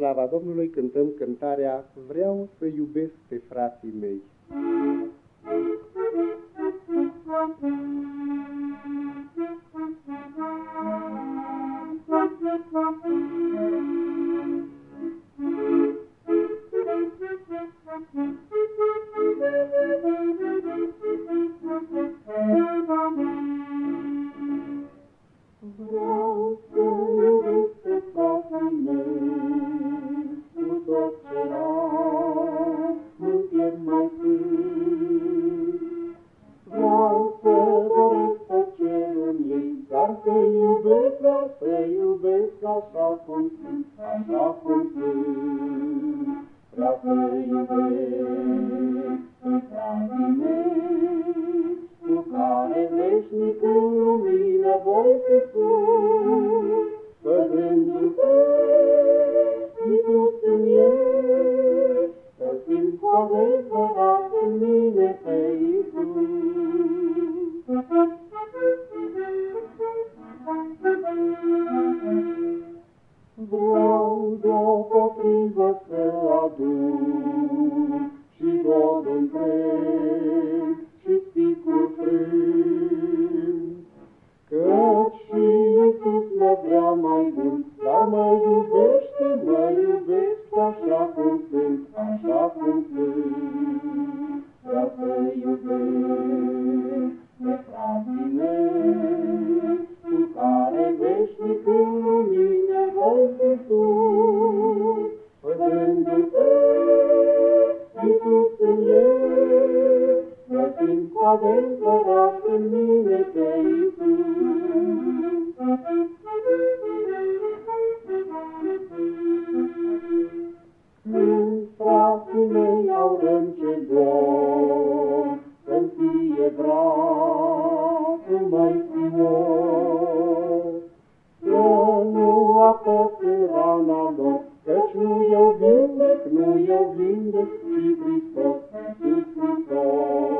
slava Domnului cântăm cântarea Vreau să iubesc pe frații mei. Să iubesc, vreau să iubesc așa cum sunt, așa cum sunt. Vreau să iubesc pe frații mei, cu care veșnic în lumină voi fi sus, văzându-te, Iisus în ei, să simt cu adevărat în mine pe dar mă iubește, mă iubește așa cum adevărat în mine pe Iisus. Când frații mei au rând ce dor, să-mi fie brațul mai fior, să nu apăs în rana lor, căci nu eu vindec, nu eu vindec, ci Hristos, Iisus Hristos.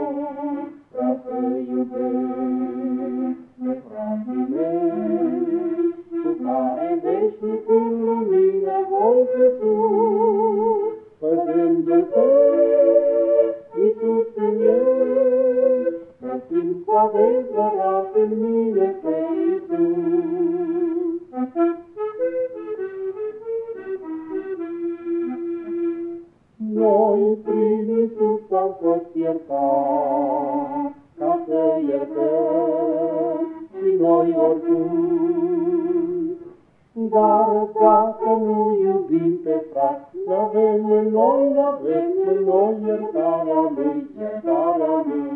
Văzându-te, Iisus în ei, să simt cu adevărat în mine pe Iisus. Noi prin Iisus am fost iertați, ca să iertăm și noi oricum. Dar dacă nu iubim pe frați, n-avem în noi, n-avem în noi iertarea Lui, iertarea Lui.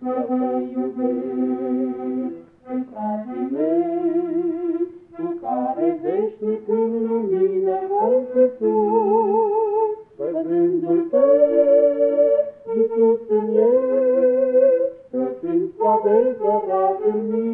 Să iubesc pe frații mei, cu care veșnic în lumină voi fi sus, văzându-te, Iisus în ei, să simt cu adevărat în mine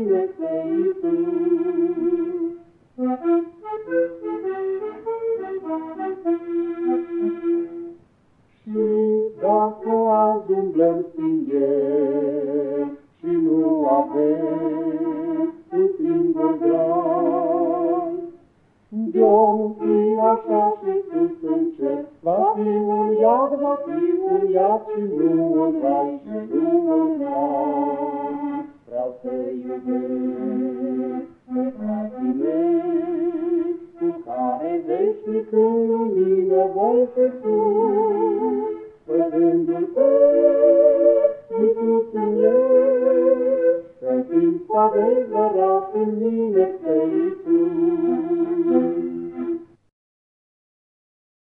așa și sus în cer, va fi un iad, va fi un iad și nu un rai, și nu un rai. Vreau să iubesc pe frații mei, cu care veșnic în lumină voi fi sus, văzându-te, Iisus în ei, să simt cu adevărat în mine pe